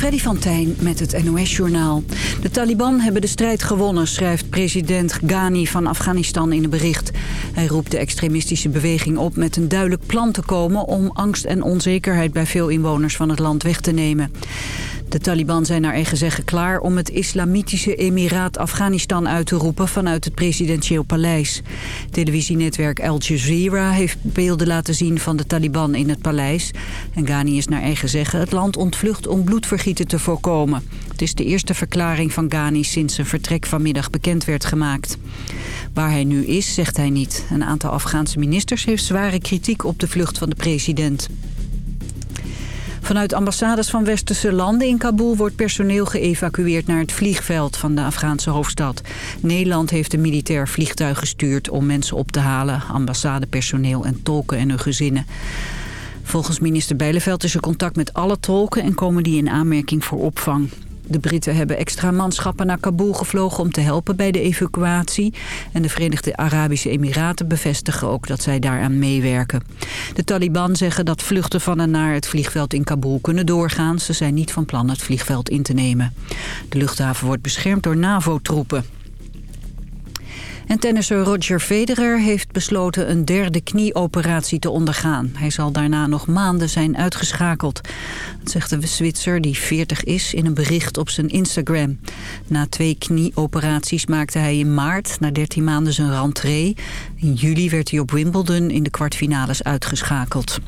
Freddy van Tijn met het NOS-journaal. De Taliban hebben de strijd gewonnen, schrijft president Ghani van Afghanistan in een bericht. Hij roept de extremistische beweging op met een duidelijk plan te komen... om angst en onzekerheid bij veel inwoners van het land weg te nemen. De Taliban zijn naar eigen zeggen klaar om het Islamitische Emiraat Afghanistan uit te roepen vanuit het presidentieel paleis. Televisienetwerk Al Jazeera heeft beelden laten zien van de Taliban in het paleis. En Ghani is naar eigen zeggen het land ontvlucht om bloedvergieten te voorkomen. Het is de eerste verklaring van Ghani sinds zijn vertrek vanmiddag bekend werd gemaakt. Waar hij nu is, zegt hij niet. Een aantal Afghaanse ministers heeft zware kritiek op de vlucht van de president. Vanuit ambassades van westerse landen in Kabul wordt personeel geëvacueerd naar het vliegveld van de Afghaanse hoofdstad. Nederland heeft een militair vliegtuig gestuurd om mensen op te halen, ambassadepersoneel en tolken en hun gezinnen. Volgens minister Bijleveld is er contact met alle tolken en komen die in aanmerking voor opvang. De Britten hebben extra manschappen naar Kabul gevlogen om te helpen bij de evacuatie. En de Verenigde Arabische Emiraten bevestigen ook dat zij daaraan meewerken. De Taliban zeggen dat vluchten van en naar het vliegveld in Kabul kunnen doorgaan. Ze zijn niet van plan het vliegveld in te nemen. De luchthaven wordt beschermd door NAVO-troepen. En tennisser Roger Federer heeft besloten een derde knieoperatie te ondergaan. Hij zal daarna nog maanden zijn uitgeschakeld. Dat zegt de Zwitser, die 40 is, in een bericht op zijn Instagram. Na twee knieoperaties maakte hij in maart, na 13 maanden, zijn rentree. In juli werd hij op Wimbledon in de kwartfinales uitgeschakeld.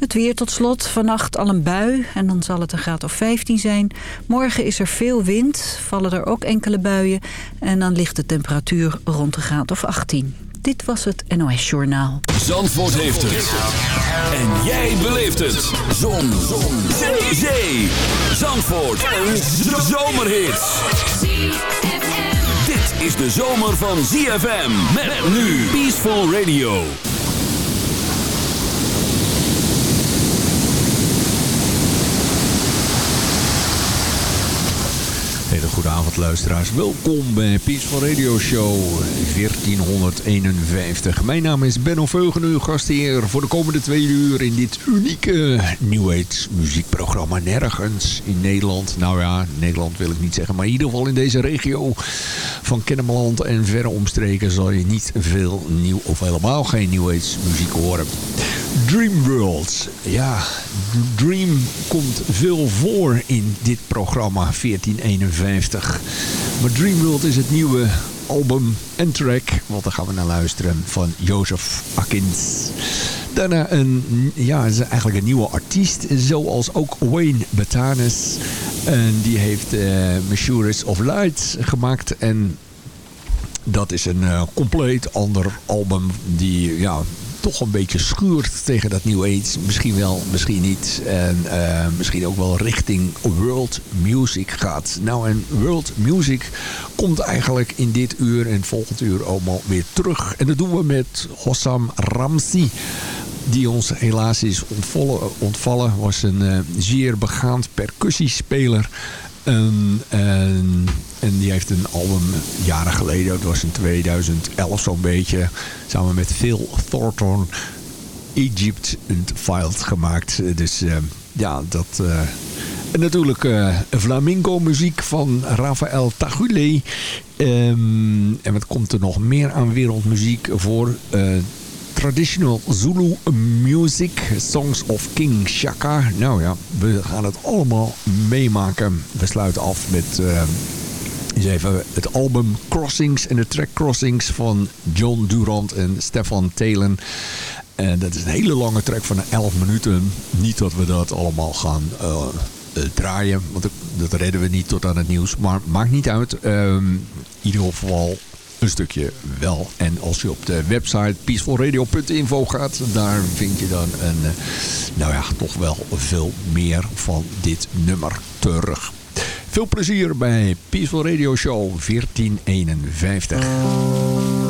Het weer tot slot. Vannacht al een bui en dan zal het een graad of 15 zijn. Morgen is er veel wind, vallen er ook enkele buien... en dan ligt de temperatuur rond een graad of 18. Dit was het NOS Journaal. Zandvoort heeft het. En jij beleeft het. Zon. Zon. Zee. Zee. Zandvoort. Een zomerhit. Dit is de zomer van ZFM. Met nu Peaceful Radio. Hele goede avond luisteraars. Welkom bij Peaceful Radio Show 1451. Mijn naam is Benno Veugen, uw gastheer voor de komende twee uur in dit unieke New Age muziekprogramma. Nergens in Nederland, nou ja, Nederland wil ik niet zeggen, maar in ieder geval in deze regio van Kennemerland en verre omstreken zal je niet veel nieuw of helemaal geen New Age muziek horen. Dream World. Ja, Dream komt veel voor in dit programma 1451. Maar Dream World is het nieuwe album en track, want daar gaan we naar luisteren, van Jozef Akins. Daarna een, ja, eigenlijk een nieuwe artiest, zoals ook Wayne Batanes. En die heeft uh, of Light gemaakt en dat is een uh, compleet ander album die ja, toch een beetje schuurt tegen dat New Age. Misschien wel, misschien niet. En uh, misschien ook wel richting world music gaat. Nou, en world music komt eigenlijk in dit uur en volgend uur allemaal weer terug. En dat doen we met Hossam Ramsi die ons helaas is ontvallen, ontvallen was een uh, zeer begaand percussiespeler en, en, en, die heeft een album jaren geleden, dat was in 2011 zo'n beetje, samen met Phil Thornton, Egypt and Filed gemaakt. Dus uh, ja, dat... Uh, en natuurlijk uh, flamenco muziek van Rafael Tagule. Um, en wat komt er nog meer aan wereldmuziek voor? Traditional Zulu music, Songs of King Shaka. Nou ja, we gaan het allemaal meemaken. We sluiten af met eens even het album Crossings en de track Crossings van John Durant en Stefan Telen. En dat is een hele lange track van 11 minuten. Niet dat we dat allemaal gaan uh, draaien, want dat redden we niet tot aan het nieuws. Maar maakt niet uit. Um, in ieder geval een stukje wel. En als je op de website peacefulradio.info gaat, daar vind je dan een, eh, nou ja, toch wel veel meer van dit nummer terug. Veel plezier bij Peaceful Radio Show 1451.